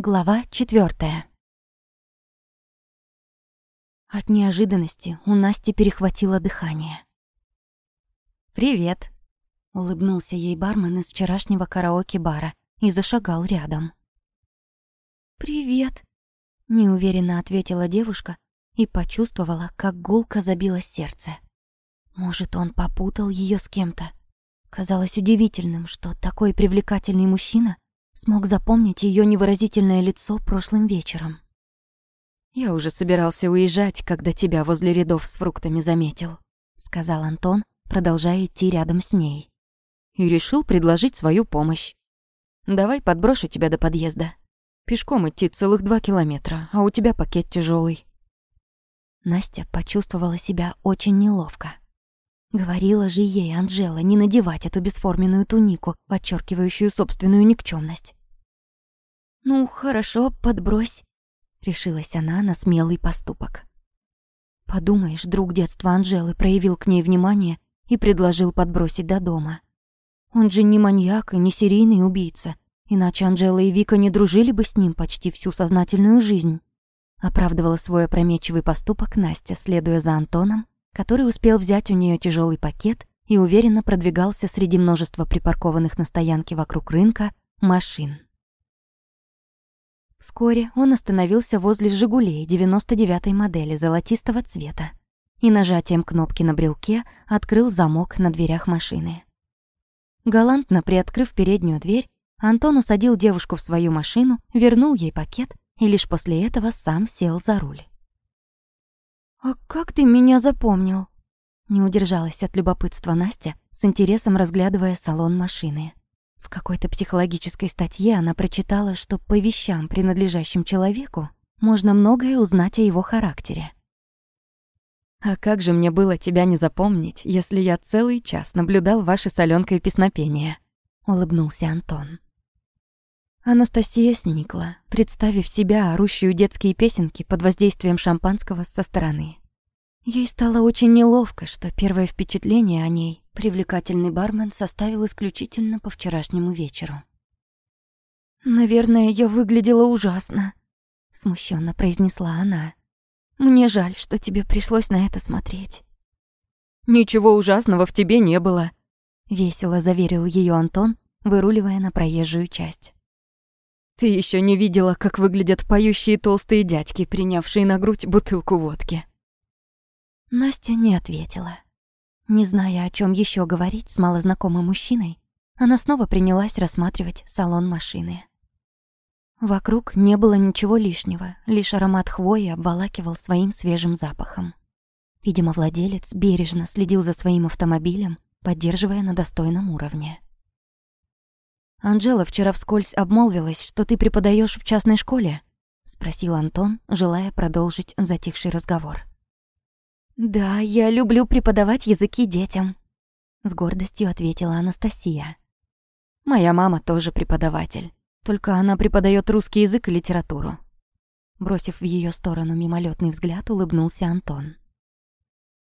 Глава четвертая. От неожиданности у Насти перехватило дыхание. «Привет», — улыбнулся ей бармен из вчерашнего караоке-бара и зашагал рядом. «Привет», — неуверенно ответила девушка и почувствовала, как гулко забилось сердце. Может, он попутал ее с кем-то? Казалось удивительным, что такой привлекательный мужчина смог запомнить ее невыразительное лицо прошлым вечером. «Я уже собирался уезжать, когда тебя возле рядов с фруктами заметил», — сказал Антон, продолжая идти рядом с ней. «И решил предложить свою помощь. Давай подброшу тебя до подъезда. Пешком идти целых два километра, а у тебя пакет тяжелый. Настя почувствовала себя очень неловко. Говорила же ей Анжела не надевать эту бесформенную тунику, подчеркивающую собственную никчемность. «Ну, хорошо, подбрось», — решилась она на смелый поступок. Подумаешь, друг детства Анжелы проявил к ней внимание и предложил подбросить до дома. Он же не маньяк и не серийный убийца, иначе Анжела и Вика не дружили бы с ним почти всю сознательную жизнь. Оправдывала свой опрометчивый поступок Настя, следуя за Антоном который успел взять у нее тяжелый пакет и уверенно продвигался среди множества припаркованных на стоянке вокруг рынка машин. Вскоре он остановился возле «Жигулей» 99-й модели золотистого цвета и нажатием кнопки на брелке открыл замок на дверях машины. Галантно приоткрыв переднюю дверь, Антон усадил девушку в свою машину, вернул ей пакет и лишь после этого сам сел за руль. «А как ты меня запомнил?» Не удержалась от любопытства Настя, с интересом разглядывая салон машины. В какой-то психологической статье она прочитала, что по вещам, принадлежащим человеку, можно многое узнать о его характере. «А как же мне было тебя не запомнить, если я целый час наблюдал ваше солёнкое песнопение?» — улыбнулся Антон. Анастасия сникла, представив себя, орущую детские песенки под воздействием шампанского со стороны. Ей стало очень неловко, что первое впечатление о ней привлекательный бармен составил исключительно по вчерашнему вечеру. «Наверное, я выглядела ужасно», — смущенно произнесла она. «Мне жаль, что тебе пришлось на это смотреть». «Ничего ужасного в тебе не было», — весело заверил ее Антон, выруливая на проезжую часть. Ты еще не видела, как выглядят поющие толстые дядьки, принявшие на грудь бутылку водки. Настя не ответила. Не зная, о чем еще говорить с малознакомым мужчиной, она снова принялась рассматривать салон машины. Вокруг не было ничего лишнего, лишь аромат хвои обволакивал своим свежим запахом. Видимо, владелец бережно следил за своим автомобилем, поддерживая на достойном уровне. «Анжела вчера вскользь обмолвилась, что ты преподаешь в частной школе?» — спросил Антон, желая продолжить затихший разговор. «Да, я люблю преподавать языки детям», — с гордостью ответила Анастасия. «Моя мама тоже преподаватель, только она преподает русский язык и литературу». Бросив в ее сторону мимолетный взгляд, улыбнулся Антон.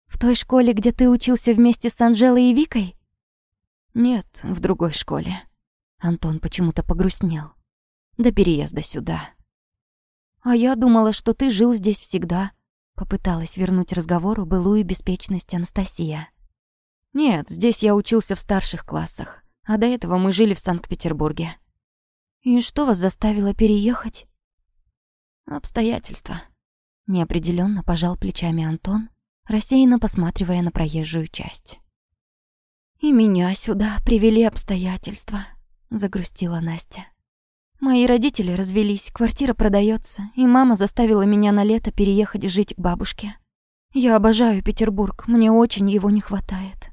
«В той школе, где ты учился вместе с Анжелой и Викой?» «Нет, в другой школе», Антон почему-то погрустнел. До переезда сюда. «А я думала, что ты жил здесь всегда», — попыталась вернуть разговору былую беспечность Анастасия. «Нет, здесь я учился в старших классах, а до этого мы жили в Санкт-Петербурге». «И что вас заставило переехать?» «Обстоятельства». Неопределенно пожал плечами Антон, рассеянно посматривая на проезжую часть. «И меня сюда привели обстоятельства», загрустила Настя. Мои родители развелись, квартира продается, и мама заставила меня на лето переехать жить к бабушке. Я обожаю Петербург, мне очень его не хватает.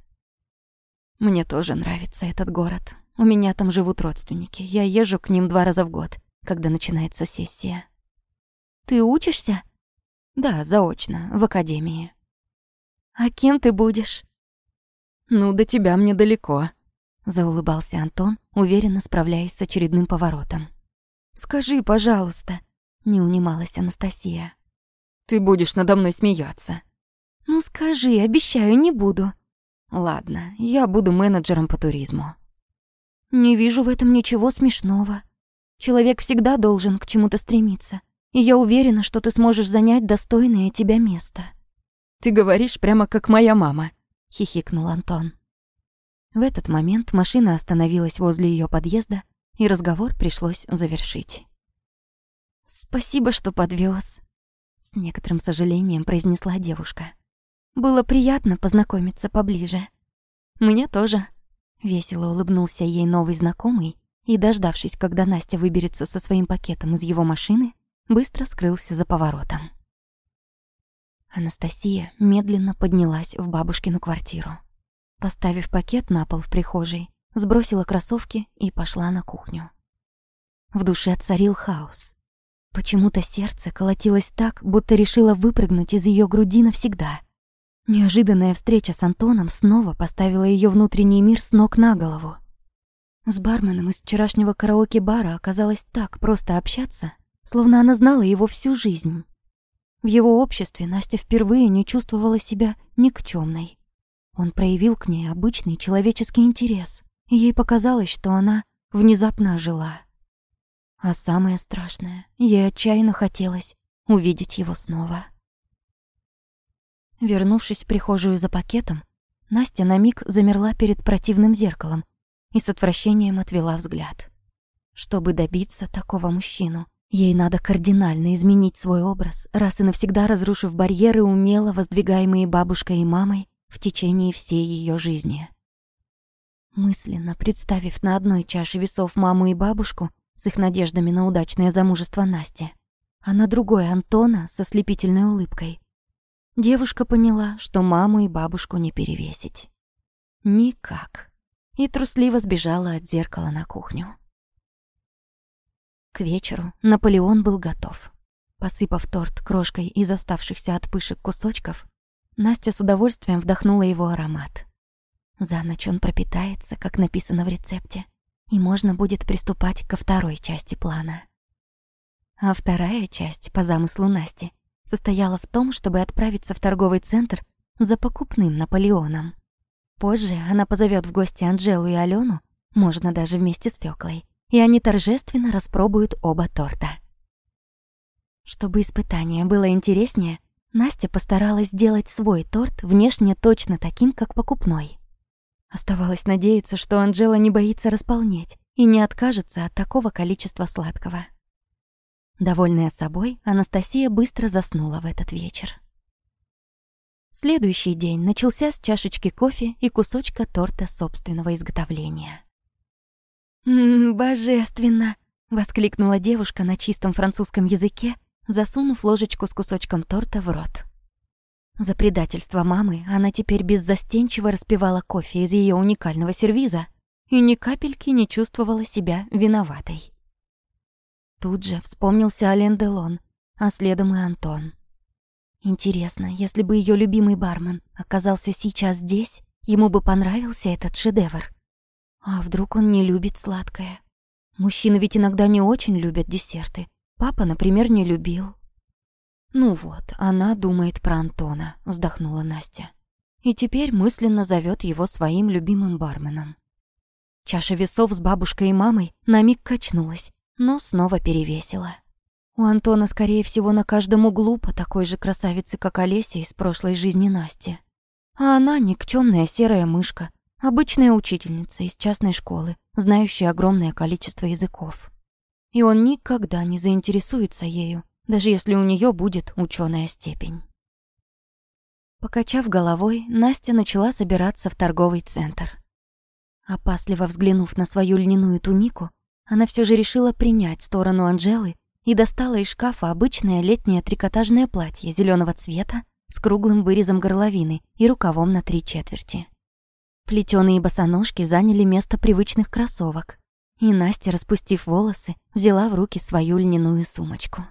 Мне тоже нравится этот город. У меня там живут родственники. Я езжу к ним два раза в год, когда начинается сессия. Ты учишься? Да, заочно, в академии. А кем ты будешь? Ну, до тебя мне далеко, заулыбался Антон, уверенно справляясь с очередным поворотом. «Скажи, пожалуйста», — не унималась Анастасия. «Ты будешь надо мной смеяться. «Ну скажи, обещаю, не буду». «Ладно, я буду менеджером по туризму». «Не вижу в этом ничего смешного». Человек всегда должен к чему-то стремиться. И я уверена, что ты сможешь занять достойное тебя место. Ты говоришь прямо как моя мама, хихикнул Антон. В этот момент машина остановилась возле ее подъезда, и разговор пришлось завершить. Спасибо, что подвез, с некоторым сожалением произнесла девушка. Было приятно познакомиться поближе. Мне тоже. Весело улыбнулся ей новый знакомый и, дождавшись, когда Настя выберется со своим пакетом из его машины, быстро скрылся за поворотом. Анастасия медленно поднялась в бабушкину квартиру. Поставив пакет на пол в прихожей, сбросила кроссовки и пошла на кухню. В душе царил хаос. Почему-то сердце колотилось так, будто решило выпрыгнуть из ее груди навсегда. Неожиданная встреча с Антоном снова поставила ее внутренний мир с ног на голову. С барменом из вчерашнего караоке-бара оказалось так просто общаться, словно она знала его всю жизнь. В его обществе Настя впервые не чувствовала себя никчемной. Он проявил к ней обычный человеческий интерес, ей показалось, что она внезапно ожила. А самое страшное, ей отчаянно хотелось увидеть его снова. Вернувшись в прихожую за пакетом, Настя на миг замерла перед противным зеркалом и с отвращением отвела взгляд. Чтобы добиться такого мужчину, ей надо кардинально изменить свой образ, раз и навсегда разрушив барьеры, умело воздвигаемые бабушкой и мамой в течение всей ее жизни. Мысленно представив на одной чаше весов маму и бабушку с их надеждами на удачное замужество Насти, а на другой Антона со слепительной улыбкой, Девушка поняла, что маму и бабушку не перевесить. Никак. И трусливо сбежала от зеркала на кухню. К вечеру Наполеон был готов. Посыпав торт крошкой из оставшихся от пышек кусочков, Настя с удовольствием вдохнула его аромат. За ночь он пропитается, как написано в рецепте, и можно будет приступать ко второй части плана. А вторая часть, по замыслу Насти, состояла в том, чтобы отправиться в торговый центр за покупным Наполеоном. Позже она позовет в гости Анжелу и Алену, можно даже вместе с Фёклой, и они торжественно распробуют оба торта. Чтобы испытание было интереснее, Настя постаралась сделать свой торт внешне точно таким, как покупной. Оставалось надеяться, что Анжела не боится располнеть и не откажется от такого количества сладкого. Довольная собой, Анастасия быстро заснула в этот вечер. Следующий день начался с чашечки кофе и кусочка торта собственного изготовления. «Ммм, божественно!» — воскликнула девушка на чистом французском языке, засунув ложечку с кусочком торта в рот. За предательство мамы она теперь беззастенчиво распивала кофе из ее уникального сервиза и ни капельки не чувствовала себя виноватой. Тут же вспомнился Ален Делон, а следом и Антон. Интересно, если бы ее любимый бармен оказался сейчас здесь, ему бы понравился этот шедевр. А вдруг он не любит сладкое? Мужчины ведь иногда не очень любят десерты. Папа, например, не любил. Ну вот, она думает про Антона, вздохнула Настя. И теперь мысленно зовет его своим любимым барменом. Чаша весов с бабушкой и мамой на миг качнулась, но снова перевесила. У Антона, скорее всего, на каждом углу по такой же красавице, как Олеся из прошлой жизни Насти. А она никчемная серая мышка, обычная учительница из частной школы, знающая огромное количество языков. И он никогда не заинтересуется ею, даже если у нее будет ученая степень. Покачав головой, Настя начала собираться в торговый центр. Опасливо взглянув на свою льняную тунику, она все же решила принять сторону Анжелы и достала из шкафа обычное летнее трикотажное платье зеленого цвета с круглым вырезом горловины и рукавом на три четверти. Плетёные босоножки заняли место привычных кроссовок, и Настя, распустив волосы, взяла в руки свою льняную сумочку.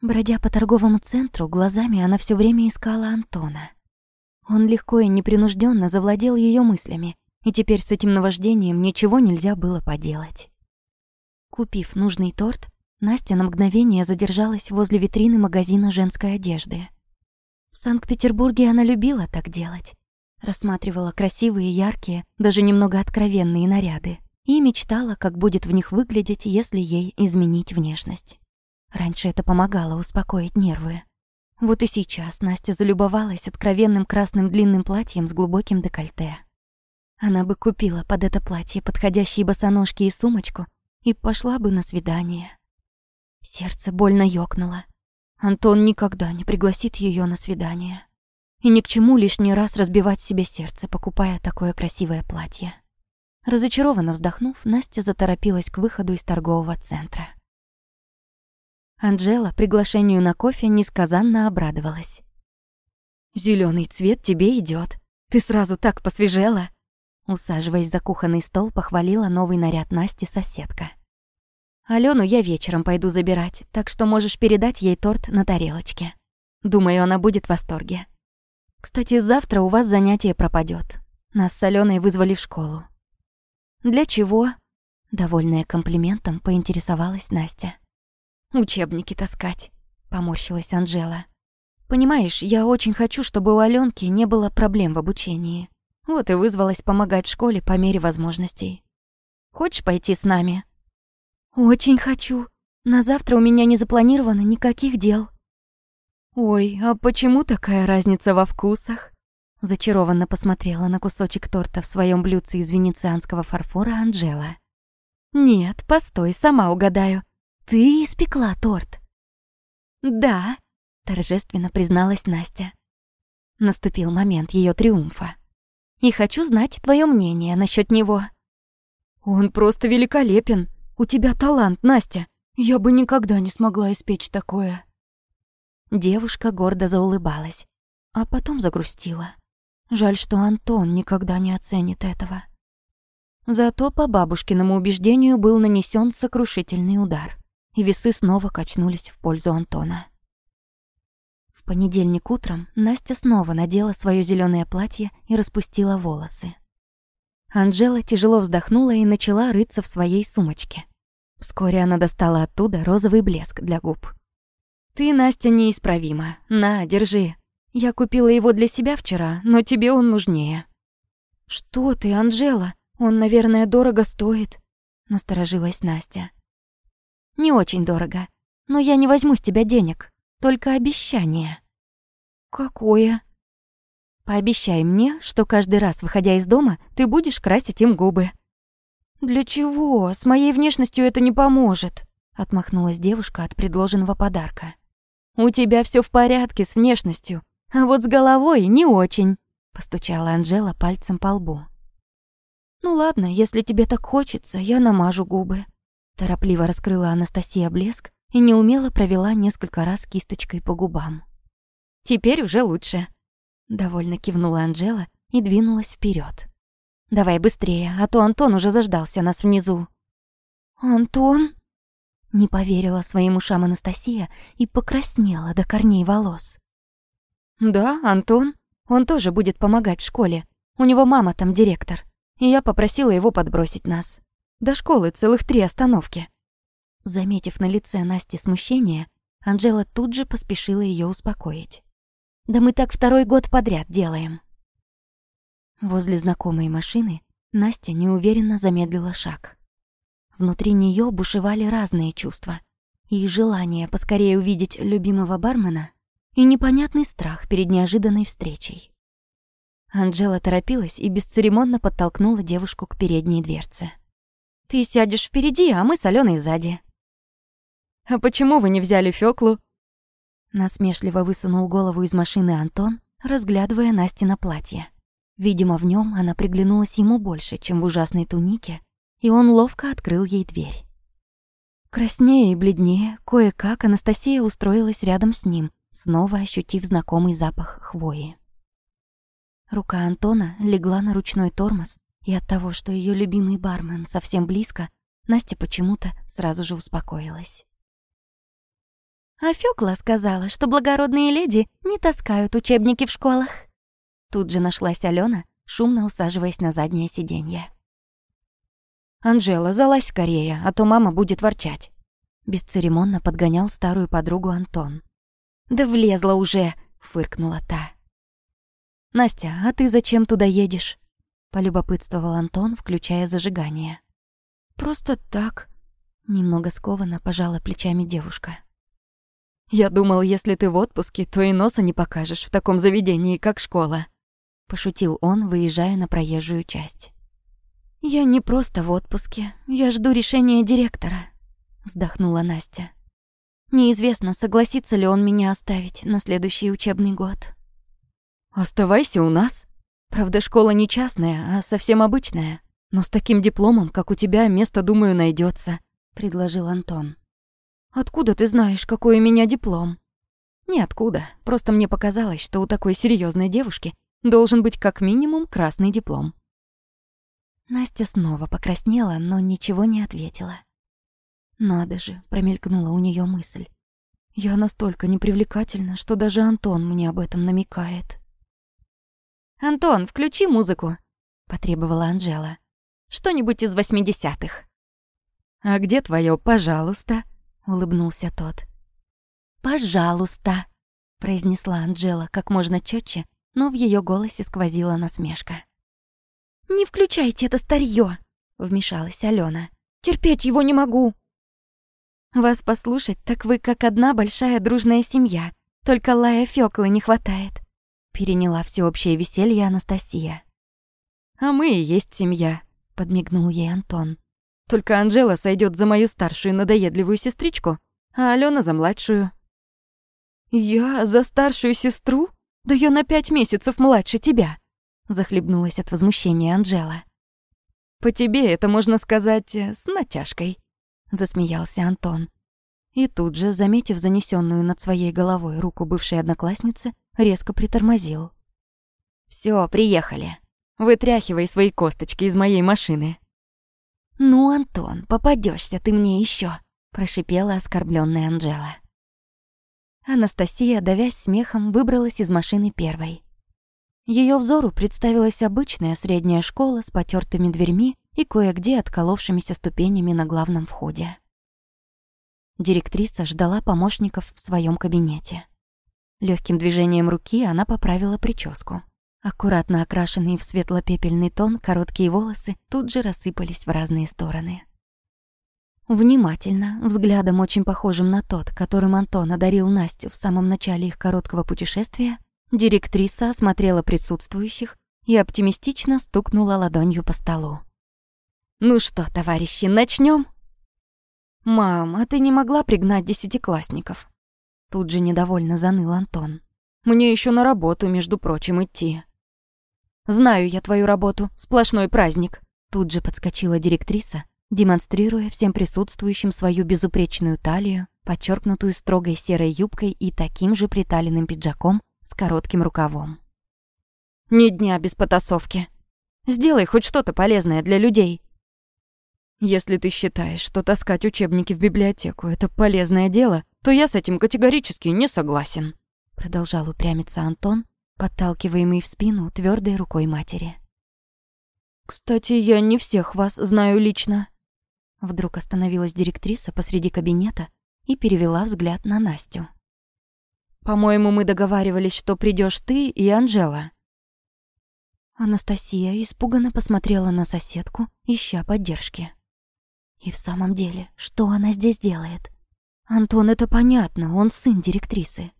Бродя по торговому центру, глазами она все время искала Антона. Он легко и непринужденно завладел ее мыслями, и теперь с этим наваждением ничего нельзя было поделать. Купив нужный торт, Настя на мгновение задержалась возле витрины магазина женской одежды. В Санкт-Петербурге она любила так делать. Рассматривала красивые, яркие, даже немного откровенные наряды. И мечтала, как будет в них выглядеть, если ей изменить внешность. Раньше это помогало успокоить нервы. Вот и сейчас Настя залюбовалась откровенным красным длинным платьем с глубоким декольте. Она бы купила под это платье подходящие босоножки и сумочку и пошла бы на свидание. Сердце больно ёкнуло. Антон никогда не пригласит ее на свидание. И ни к чему лишний раз разбивать себе сердце, покупая такое красивое платье. Разочарованно вздохнув, Настя заторопилась к выходу из торгового центра. Анжела приглашению на кофе несказанно обрадовалась. Зеленый цвет тебе идет. Ты сразу так посвежела!» Усаживаясь за кухонный стол, похвалила новый наряд Насти соседка. Алену я вечером пойду забирать, так что можешь передать ей торт на тарелочке. Думаю, она будет в восторге. Кстати, завтра у вас занятие пропадет. Нас с Аленой вызвали в школу. Для чего? Довольная комплиментом, поинтересовалась Настя. «Учебники таскать», — поморщилась Анжела. «Понимаешь, я очень хочу, чтобы у Аленки не было проблем в обучении. Вот и вызвалась помогать школе по мере возможностей. Хочешь пойти с нами?» «Очень хочу. На завтра у меня не запланировано никаких дел». «Ой, а почему такая разница во вкусах?» Зачарованно посмотрела на кусочек торта в своем блюдце из венецианского фарфора Анжела. «Нет, постой, сама угадаю. «Ты испекла торт?» «Да», — торжественно призналась Настя. Наступил момент ее триумфа. «И хочу знать твое мнение насчет него». «Он просто великолепен. У тебя талант, Настя. Я бы никогда не смогла испечь такое». Девушка гордо заулыбалась, а потом загрустила. Жаль, что Антон никогда не оценит этого. Зато по бабушкиному убеждению был нанесен сокрушительный удар и весы снова качнулись в пользу Антона. В понедельник утром Настя снова надела свое зеленое платье и распустила волосы. Анжела тяжело вздохнула и начала рыться в своей сумочке. Вскоре она достала оттуда розовый блеск для губ. «Ты, Настя, неисправима. На, держи. Я купила его для себя вчера, но тебе он нужнее». «Что ты, Анжела? Он, наверное, дорого стоит», — насторожилась Настя. Не очень дорого. Но я не возьму с тебя денег. Только обещание». «Какое?» «Пообещай мне, что каждый раз, выходя из дома, ты будешь красить им губы». «Для чего? С моей внешностью это не поможет», — отмахнулась девушка от предложенного подарка. «У тебя все в порядке с внешностью, а вот с головой не очень», — постучала Анжела пальцем по лбу. «Ну ладно, если тебе так хочется, я намажу губы», Торопливо раскрыла Анастасия блеск и неумело провела несколько раз кисточкой по губам. «Теперь уже лучше», — довольно кивнула Анжела и двинулась вперед. «Давай быстрее, а то Антон уже заждался нас внизу». «Антон?» Не поверила своим ушам Анастасия и покраснела до корней волос. «Да, Антон. Он тоже будет помогать в школе. У него мама там директор. И я попросила его подбросить нас. До школы целых три остановки. Заметив на лице Насти смущение, Анжела тут же поспешила ее успокоить. «Да мы так второй год подряд делаем». Возле знакомой машины Настя неуверенно замедлила шаг. Внутри нее бушевали разные чувства. И желание поскорее увидеть любимого бармена, и непонятный страх перед неожиданной встречей. Анжела торопилась и бесцеремонно подтолкнула девушку к передней дверце. Ты сядешь впереди, а мы с Алёной сзади». «А почему вы не взяли Фёклу?» Насмешливо высунул голову из машины Антон, разглядывая Насти на платье. Видимо, в нем она приглянулась ему больше, чем в ужасной тунике, и он ловко открыл ей дверь. Краснее и бледнее, кое-как Анастасия устроилась рядом с ним, снова ощутив знакомый запах хвои. Рука Антона легла на ручной тормоз, и от того, что ее любимый бармен совсем близко, Настя почему-то сразу же успокоилась. А Фёкла сказала, что благородные леди не таскают учебники в школах. Тут же нашлась Алена, шумно усаживаясь на заднее сиденье. «Анжела, залазь скорее, а то мама будет ворчать». Бесцеремонно подгонял старую подругу Антон. «Да влезла уже!» — фыркнула та. «Настя, а ты зачем туда едешь?» полюбопытствовал Антон, включая зажигание. Просто так. Немного скованно пожала плечами девушка. Я думал, если ты в отпуске, то и носа не покажешь в таком заведении, как школа. Пошутил он, выезжая на проезжую часть. Я не просто в отпуске. Я жду решения директора. Вздохнула Настя. Неизвестно, согласится ли он меня оставить на следующий учебный год. Оставайся у нас. Правда, школа не частная, а совсем обычная. Но с таким дипломом, как у тебя, место, думаю, найдется, предложил Антон. Откуда ты знаешь, какой у меня диплом? Ниоткуда. Просто мне показалось, что у такой серьезной девушки должен быть как минимум красный диплом. Настя снова покраснела, но ничего не ответила. Надо же, промелькнула у нее мысль. Я настолько непривлекательна, что даже Антон мне об этом намекает. «Антон, включи музыку», — потребовала Анжела. «Что-нибудь из восьмидесятых». «А где твое «пожалуйста»?» — улыбнулся тот. «Пожалуйста», — произнесла Анжела как можно четче, но в ее голосе сквозила насмешка. «Не включайте это старье, вмешалась Алена. «Терпеть его не могу!» «Вас послушать, так вы как одна большая дружная семья, только лая Фёклы не хватает», переняла всеобщее веселье Анастасия. «А мы и есть семья», — подмигнул ей Антон. «Только Анжела сойдет за мою старшую надоедливую сестричку, а Алена за младшую». «Я за старшую сестру? Да я на пять месяцев младше тебя!» захлебнулась от возмущения Анжела. «По тебе это можно сказать э, с натяжкой», засмеялся Антон. И тут же, заметив занесенную над своей головой руку бывшей одноклассницы, резко притормозил. Все, приехали. Вытряхивай свои косточки из моей машины». «Ну, Антон, попадешься ты мне еще, прошипела оскорбленная Анжела. Анастасия, давясь смехом, выбралась из машины первой. Ее взору представилась обычная средняя школа с потертыми дверьми и кое-где отколовшимися ступенями на главном входе. Директриса ждала помощников в своем кабинете. Легким движением руки она поправила прическу. Аккуратно окрашенные в светло-пепельный тон короткие волосы тут же рассыпались в разные стороны. Внимательно, взглядом очень похожим на тот, которым Антон одарил Настю в самом начале их короткого путешествия, директриса осмотрела присутствующих и оптимистично стукнула ладонью по столу. «Ну что, товарищи, начнем? «Мам, а ты не могла пригнать десятиклассников?» Тут же недовольно заныл Антон. «Мне еще на работу, между прочим, идти». «Знаю я твою работу, сплошной праздник», тут же подскочила директриса, демонстрируя всем присутствующим свою безупречную талию, подчеркнутую строгой серой юбкой и таким же приталенным пиджаком с коротким рукавом. «Ни дня без потасовки. Сделай хоть что-то полезное для людей. Если ты считаешь, что таскать учебники в библиотеку — это полезное дело, то я с этим категорически не согласен», — продолжал упрямиться Антон, подталкиваемый в спину твердой рукой матери. «Кстати, я не всех вас знаю лично». Вдруг остановилась директриса посреди кабинета и перевела взгляд на Настю. «По-моему, мы договаривались, что придешь ты и Анжела». Анастасия испуганно посмотрела на соседку, ища поддержки. И в самом деле, что она здесь делает? Антон, это понятно, он сын директрисы.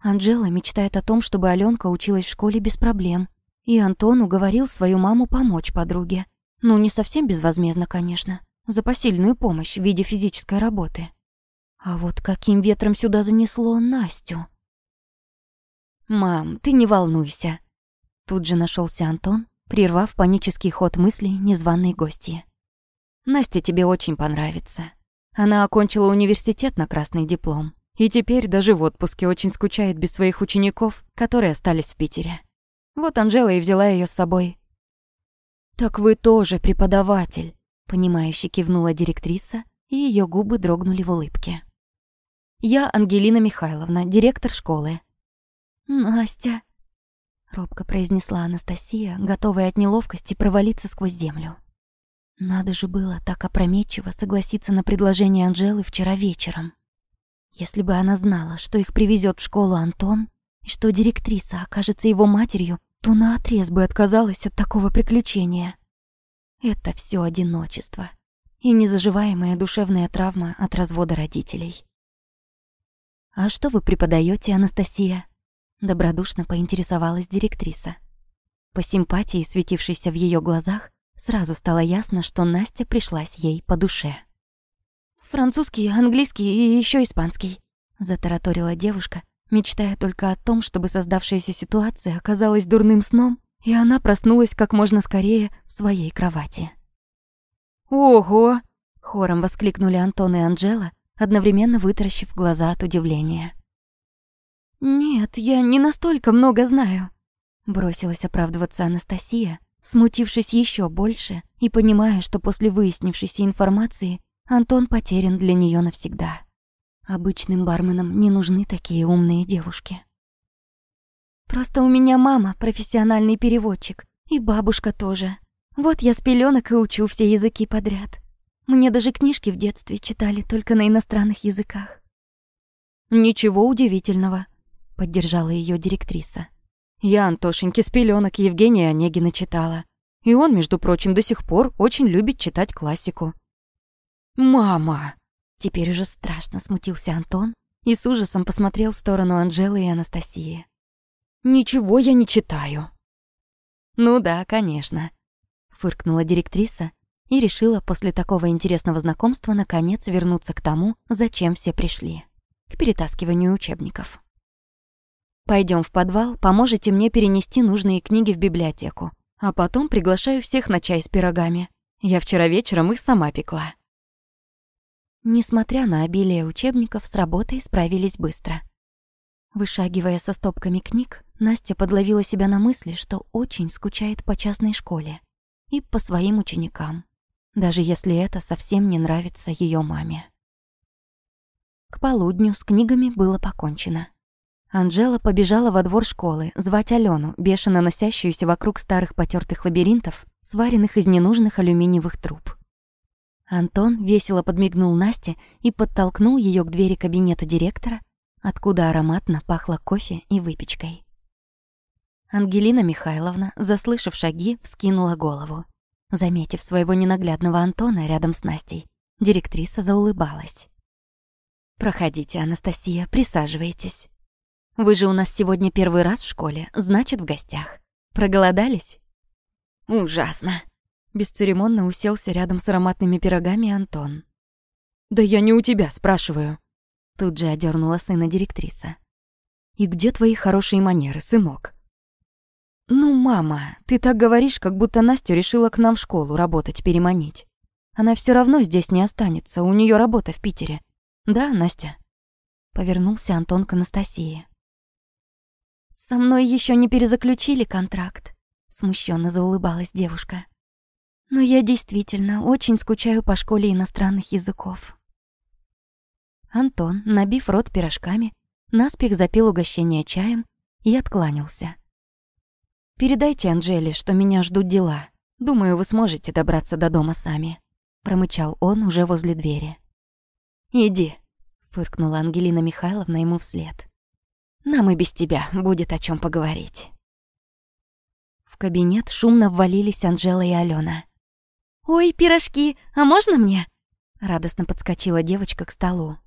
Анжела мечтает о том, чтобы Алёнка училась в школе без проблем. И Антон уговорил свою маму помочь подруге. Ну, не совсем безвозмездно, конечно. За посильную помощь в виде физической работы. А вот каким ветром сюда занесло Настю? «Мам, ты не волнуйся». Тут же нашелся Антон, прервав панический ход мыслей незваной гости. Настя тебе очень понравится. Она окончила университет на красный диплом. И теперь даже в отпуске очень скучает без своих учеников, которые остались в Питере. Вот Анжела и взяла ее с собой. «Так вы тоже преподаватель», — понимающе кивнула директриса, и ее губы дрогнули в улыбке. «Я Ангелина Михайловна, директор школы». «Настя», — робко произнесла Анастасия, готовая от неловкости провалиться сквозь землю. Надо же было так опрометчиво согласиться на предложение Анжелы вчера вечером. Если бы она знала, что их привезет в школу Антон, и что директриса окажется его матерью, то наотрез бы отказалась от такого приключения. Это все одиночество. и незаживаемая душевная травма от развода родителей. «А что вы преподаете, Анастасия?» Добродушно поинтересовалась директриса. По симпатии, светившейся в ее глазах, сразу стало ясно, что Настя пришлась ей по душе. «Французский, английский и еще испанский», — затараторила девушка, мечтая только о том, чтобы создавшаяся ситуация оказалась дурным сном, и она проснулась как можно скорее в своей кровати. «Ого!» — хором воскликнули Антон и Анжела, одновременно вытаращив глаза от удивления. «Нет, я не настолько много знаю», — бросилась оправдываться Анастасия, смутившись еще больше и понимая, что после выяснившейся информации Антон потерян для нее навсегда. Обычным барменам не нужны такие умные девушки. «Просто у меня мама профессиональный переводчик, и бабушка тоже. Вот я с пеленок и учу все языки подряд. Мне даже книжки в детстве читали только на иностранных языках». «Ничего удивительного», — поддержала ее директриса. «Я Антошеньке с пеленок Евгения Онегина читала. И он, между прочим, до сих пор очень любит читать классику». «Мама!» Теперь уже страшно смутился Антон и с ужасом посмотрел в сторону Анжелы и Анастасии. «Ничего я не читаю». «Ну да, конечно», — фыркнула директриса и решила после такого интересного знакомства наконец вернуться к тому, зачем все пришли — к перетаскиванию учебников. Пойдем в подвал, поможете мне перенести нужные книги в библиотеку, а потом приглашаю всех на чай с пирогами. Я вчера вечером их сама пекла». Несмотря на обилие учебников, с работой справились быстро. Вышагивая со стопками книг, Настя подловила себя на мысли, что очень скучает по частной школе и по своим ученикам, даже если это совсем не нравится ее маме. К полудню с книгами было покончено. Анжела побежала во двор школы звать Алену, бешено носящуюся вокруг старых потертых лабиринтов, сваренных из ненужных алюминиевых труб. Антон весело подмигнул Насте и подтолкнул ее к двери кабинета директора, откуда ароматно пахло кофе и выпечкой. Ангелина Михайловна, заслышав шаги, вскинула голову. Заметив своего ненаглядного Антона рядом с Настей, директриса заулыбалась. «Проходите, Анастасия, присаживайтесь. Вы же у нас сегодня первый раз в школе, значит, в гостях. Проголодались?» «Ужасно!» Бесцеремонно уселся рядом с ароматными пирогами Антон. «Да я не у тебя спрашиваю», Тут же одернула сына директриса. «И где твои хорошие манеры, сынок?» «Ну, мама, ты так говоришь, как будто Настю решила к нам в школу работать переманить. Она все равно здесь не останется, у нее работа в Питере. Да, Настя?» Повернулся Антон к Анастасии. «Со мной еще не перезаключили контракт», смущенно заулыбалась девушка. «Но я действительно очень скучаю по школе иностранных языков». Антон, набив рот пирожками, наспех запил угощение чаем и откланялся. «Передайте Анжеле, что меня ждут дела. Думаю, вы сможете добраться до дома сами», — промычал он уже возле двери. «Иди», — фыркнула Ангелина Михайловна ему вслед. «Нам и без тебя будет о чем поговорить». В кабинет шумно ввалились Анжела и Алена. «Ой, пирожки, а можно мне?» Радостно подскочила девочка к столу.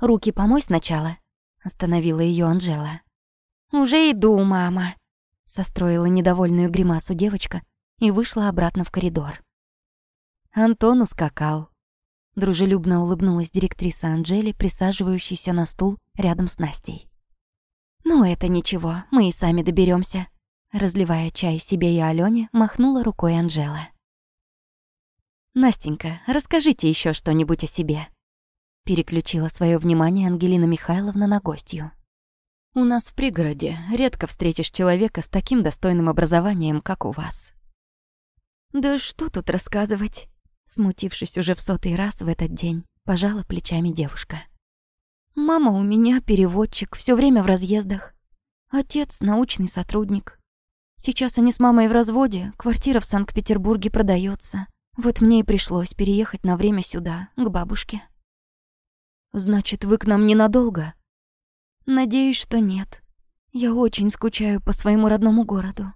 Руки помой сначала», — остановила ее Анжела. «Уже иду, мама», — состроила недовольную гримасу девочка и вышла обратно в коридор. Антон ускакал. Дружелюбно улыбнулась директриса Анжели, присаживающейся на стул рядом с Настей. «Ну, это ничего, мы и сами доберемся. разливая чай себе и Алёне, махнула рукой Анжела. «Настенька, расскажите еще что-нибудь о себе», Переключила свое внимание Ангелина Михайловна на гостью. «У нас в пригороде редко встретишь человека с таким достойным образованием, как у вас». «Да что тут рассказывать?» Смутившись уже в сотый раз в этот день, пожала плечами девушка. «Мама у меня переводчик, все время в разъездах. Отец — научный сотрудник. Сейчас они с мамой в разводе, квартира в Санкт-Петербурге продается. Вот мне и пришлось переехать на время сюда, к бабушке». Значит, вы к нам ненадолго? Надеюсь, что нет. Я очень скучаю по своему родному городу.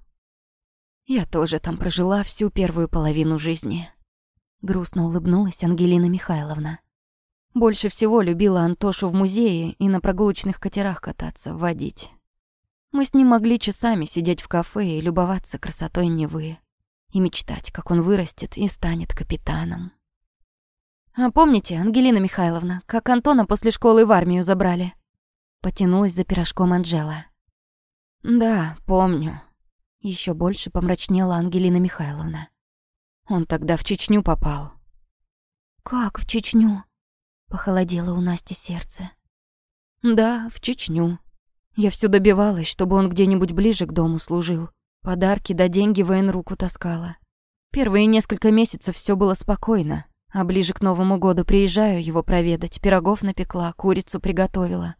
Я тоже там прожила всю первую половину жизни. грустно улыбнулась Ангелина Михайловна. Больше всего любила Антошу в музее и на прогулочных катерах кататься, водить. Мы с ним могли часами сидеть в кафе и любоваться красотой Невы. И мечтать, как он вырастет и станет капитаном. «А помните, Ангелина Михайловна, как Антона после школы в армию забрали?» Потянулась за пирожком Анжела. «Да, помню». Еще больше помрачнела Ангелина Михайловна. Он тогда в Чечню попал. «Как в Чечню?» Похолодело у Насти сердце. «Да, в Чечню. Я все добивалась, чтобы он где-нибудь ближе к дому служил. Подарки да деньги военруку таскала. Первые несколько месяцев все было спокойно, а ближе к Новому году приезжаю его проведать, пирогов напекла, курицу приготовила.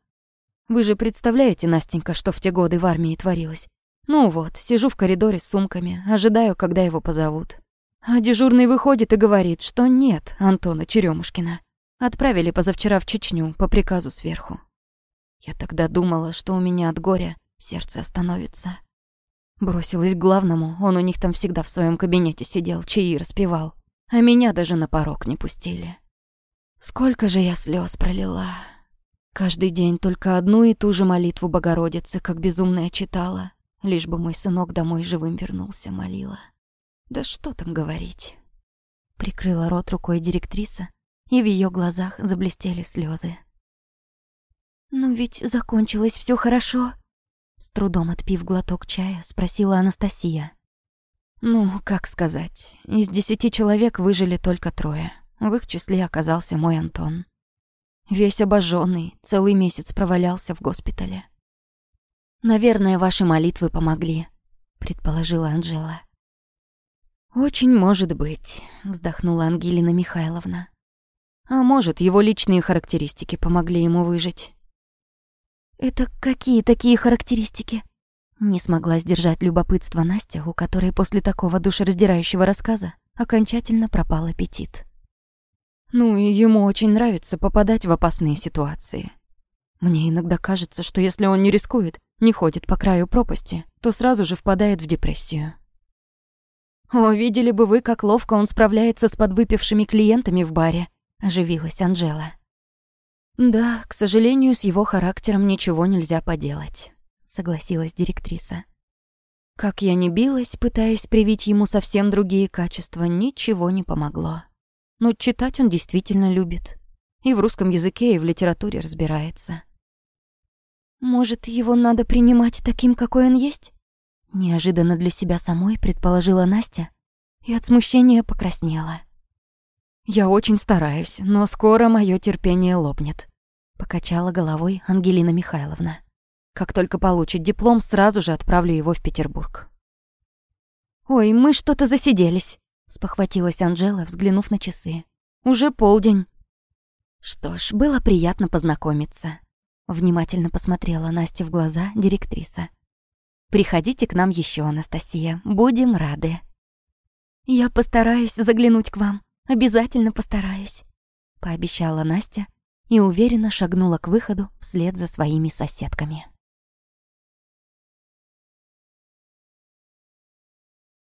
Вы же представляете, Настенька, что в те годы в армии творилось? Ну вот, сижу в коридоре с сумками, ожидаю, когда его позовут. А дежурный выходит и говорит, что нет Антона Черемушкина. Отправили позавчера в Чечню по приказу сверху. Я тогда думала, что у меня от горя сердце остановится. Бросилась к главному, он у них там всегда в своем кабинете сидел, чаи распевал. А меня даже на порог не пустили. Сколько же я слез пролила. Каждый день только одну и ту же молитву Богородицы, как безумная читала. Лишь бы мой сынок домой живым вернулся, молила. Да что там говорить. Прикрыла рот рукой директриса, и в ее глазах заблестели слезы. «Ну ведь закончилось все хорошо?» С трудом отпив глоток чая, спросила Анастасия. «Ну, как сказать, из десяти человек выжили только трое. В их числе оказался мой Антон. Весь обожженный, целый месяц провалялся в госпитале. «Наверное, ваши молитвы помогли», — предположила Анжела. «Очень может быть», — вздохнула Ангелина Михайловна. А может, его личные характеристики помогли ему выжить. «Это какие такие характеристики?» Не смогла сдержать любопытство Настя, у которой после такого душераздирающего рассказа окончательно пропал аппетит. Ну и ему очень нравится попадать в опасные ситуации. Мне иногда кажется, что если он не рискует, не ходит по краю пропасти, то сразу же впадает в депрессию. О, видели бы вы, как ловко он справляется с подвыпившими клиентами в баре. — оживилась Анжела. «Да, к сожалению, с его характером ничего нельзя поделать», — согласилась директриса. Как я ни билась, пытаясь привить ему совсем другие качества, ничего не помогло. Но читать он действительно любит. И в русском языке, и в литературе разбирается. «Может, его надо принимать таким, какой он есть?» Неожиданно для себя самой предположила Настя и от смущения покраснела. Я очень стараюсь, но скоро мое терпение лопнет», — покачала головой Ангелина Михайловна. «Как только получит диплом, сразу же отправлю его в Петербург». «Ой, мы что-то засиделись», — спохватилась Анжела, взглянув на часы. «Уже полдень». «Что ж, было приятно познакомиться», — внимательно посмотрела Настя в глаза директриса. «Приходите к нам еще, Анастасия, будем рады». «Я постараюсь заглянуть к вам», Обязательно постараюсь», — пообещала Настя и уверенно шагнула к выходу вслед за своими соседками.